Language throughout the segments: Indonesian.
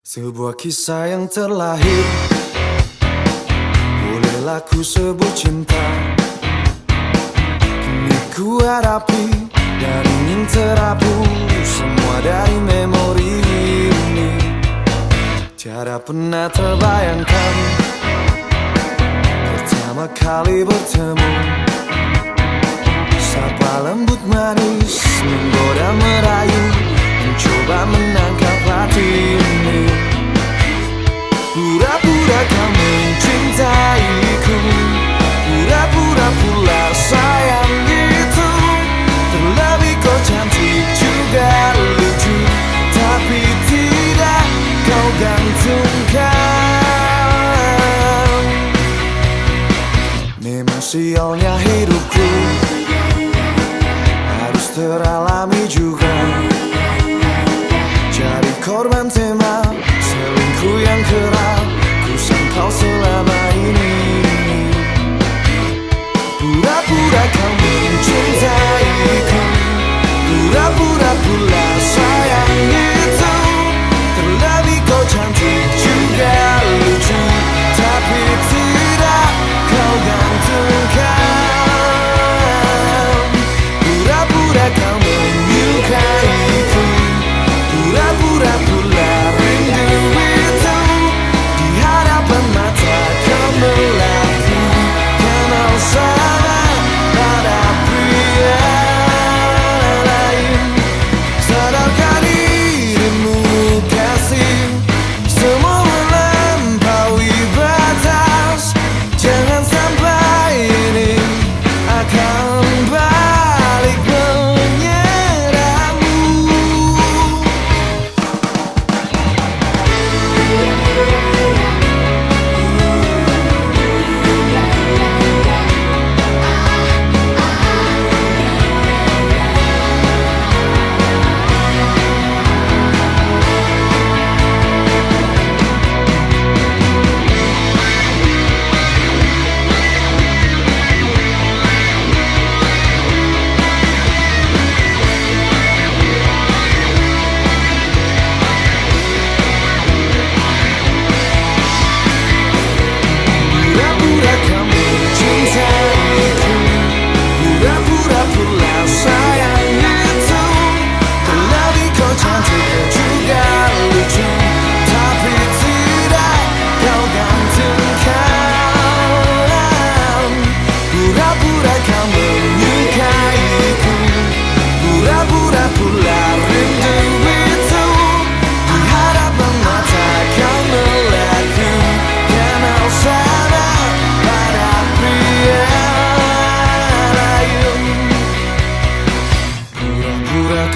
Sebuah kisah yang terlahir. Bolehlah ku sebut cinta. Kini ku hadapi dan ingin terhapus Semua dari memori ini. Tiada pernah terbayangkan Pertama kali bertemu. Sapa lembut manis Menggoda merayu Mencoba menangkap Pura-pura kau mencintaiku. Pura-pura pula sayang gitu Terlebih kau cantik juga lucu. Tapi tidak kau gantungkan. Memang sialnya hidupku Harus teralami juga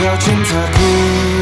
lain Pura-pura kau cintaku